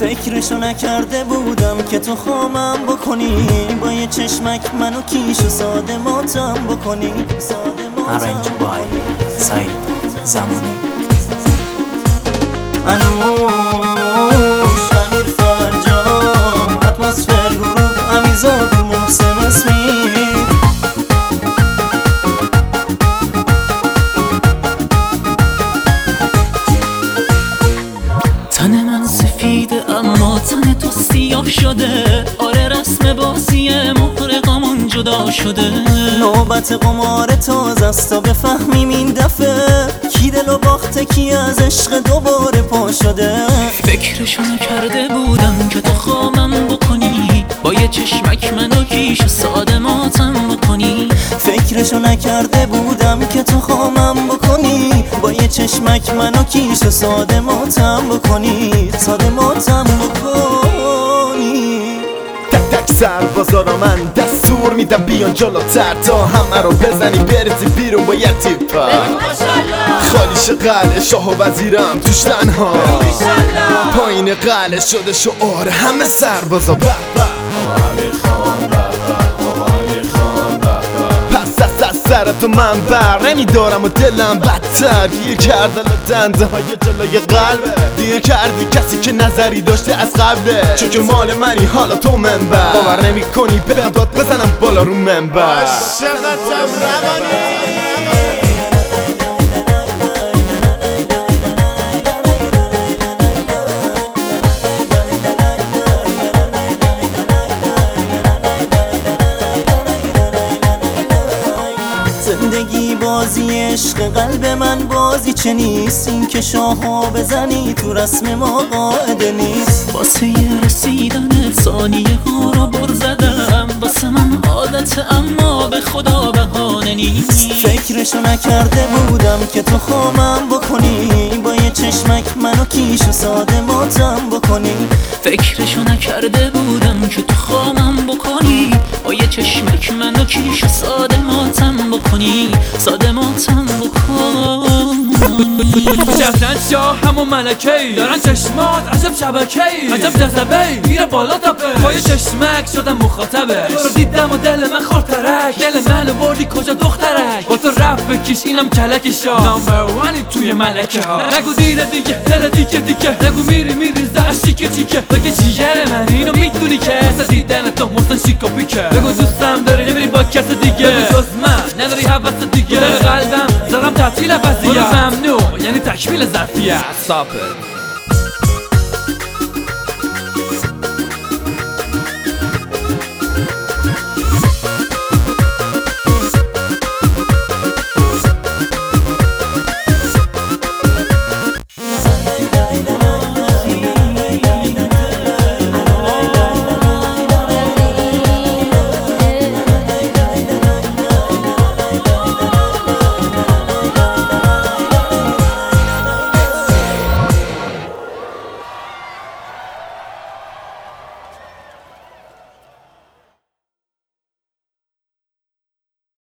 فکرشو نکرده بودم که تو خامم بکنی با یه چشمک منو کیش و ساده ماتم بکنی Arrange by سعید زمانی انوش امیر فرجام اتمسفر گروه امیزاد سیاه شده. آره رسم بازی محرقامون جدا شده. نوبت قمار تازه است تا بفهمیم این دفعه کی دل و باخته کی از عشق دوباره پا شده. فکرشو نکرده بودم که تو خامم بکنی. با یه چشمک منو کیش ساده ماتم بکنی. فکرشو نکرده بودم که تو خامم بکنی. با یه چشمک منو کیش و ساده ماتم بکنی. ساده ماتم بازارا من دستور میدم بیان جلوتر تا همه رو بزنی برزی بیرون با یه تیپا خالیش قلعه شاه و وزیرم توش تنها پایین قلعه شده شعار همه سربازا به تو من بر نمیدارم و دلم بدتر. گیر کرده دنده های جلوی قلبه. دیر کردی کسی که نظری داشته از قبله. چون که مال منی حالا تو منبر. باور نمی کنی بدم داد بزنم بالا رو منبر. زندگی بازی عشق قلب من بازی. چه نیست این که شاها بزنی تو رسم ما قاعده نیست. واسه یه رسیدن ثانیه ها رو بر زدم. واسه من عادت اما به خدا بهانه نیست. فکرشو نکرده بودم که تو خامم بکنی. با یه چشمک منو کیش و ساده ماتم بکنی. فکرشو نکرده بودم که تو خامم بکنی. با یه چشمک منو کیش ساده ماتم بکنی؟ ساده ماتم بکنی جفتن شاه همون ملکه ای. دارن چشمات عجب شبکه ای. عجب جذبه ای. میره بالا تپه پای چشمک شدم مخاطبه. رو دیدم و دل من خورترک دل من بردی کجا دخترک؟ با تو رفت بکش اینم کلک شاه. نامبر وانی توی ملکه ها. نگو دیره دیگه دل دیگه دیگه. نگو میری میری زهر شیکه چیکه. بگه جیگر من؟ اینو می‌دونی که؟ مثل دیدن تو محسن شیکا پیکه بگو دوستم داری نمیری با کس دیگه. بگو من. نداری حوث تعطیل وضعیت ممنوع یعنی تکمیل ظرفیت Stop it.